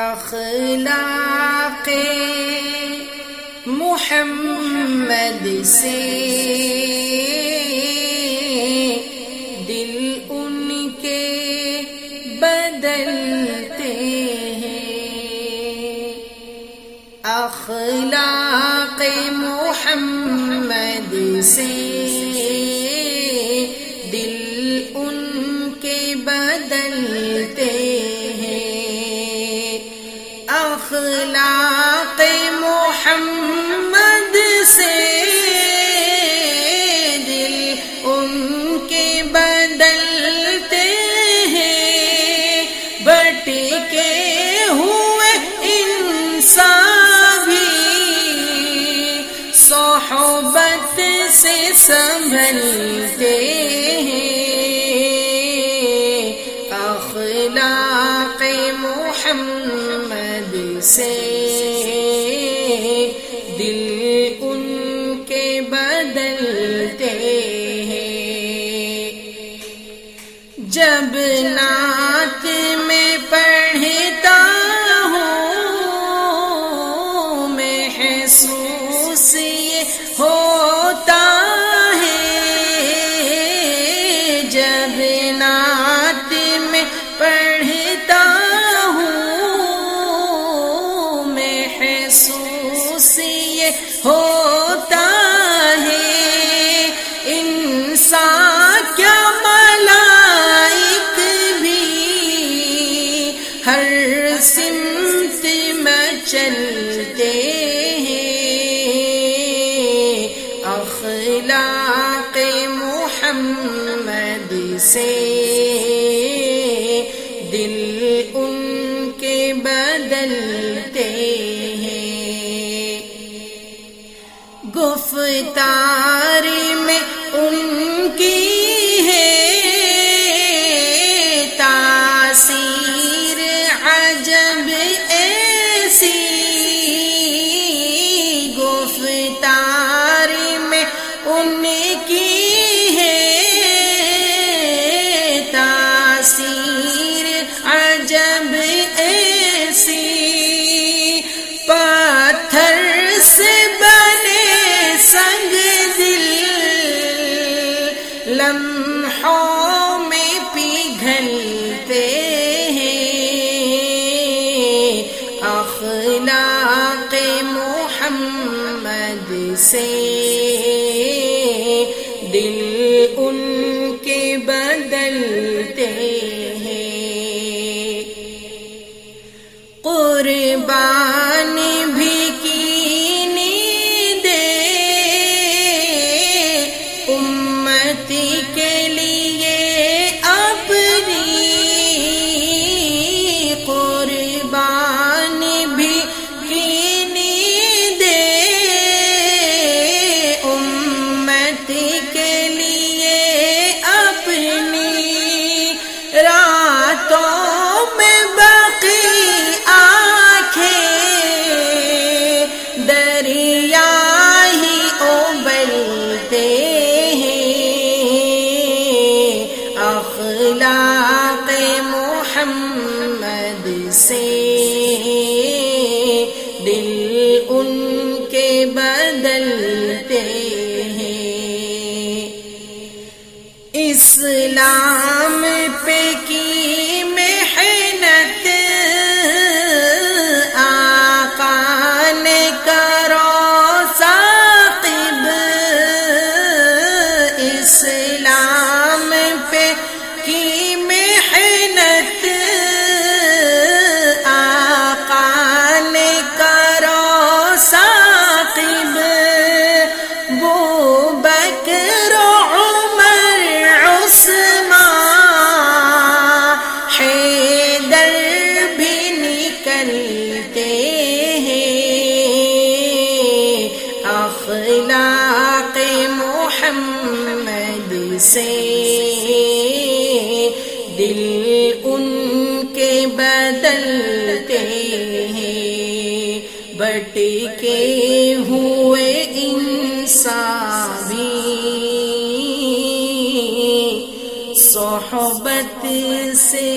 اخلاق محمد سے دل ان کے بدلتے ہیں۔ اخلاق محمد سے اخلاق محمد سے دل ان کے بدلتے ہیں۔ بٹ کے ہوئے انسان بھی صحبت سے سنبھلتے ہیں۔ اخلاق محمد سے دل ان کے بدلتے ہیں۔ جب نعت میں پڑھتا ہوں میں محسوس چلتے ہیں۔ اخلاق محمد سے دل ان کے بدلتے ہیں۔ گفتار لمحوں میں پگھلتے ہیں۔ اخلاق محمد سے سے دل ان کے بدلتے ہیں۔ اسلام پہ کی اخلاق محمد سے دل ان کے بدلتے ہیں، بٹ کے ہوئے انسان بھی صحبت سے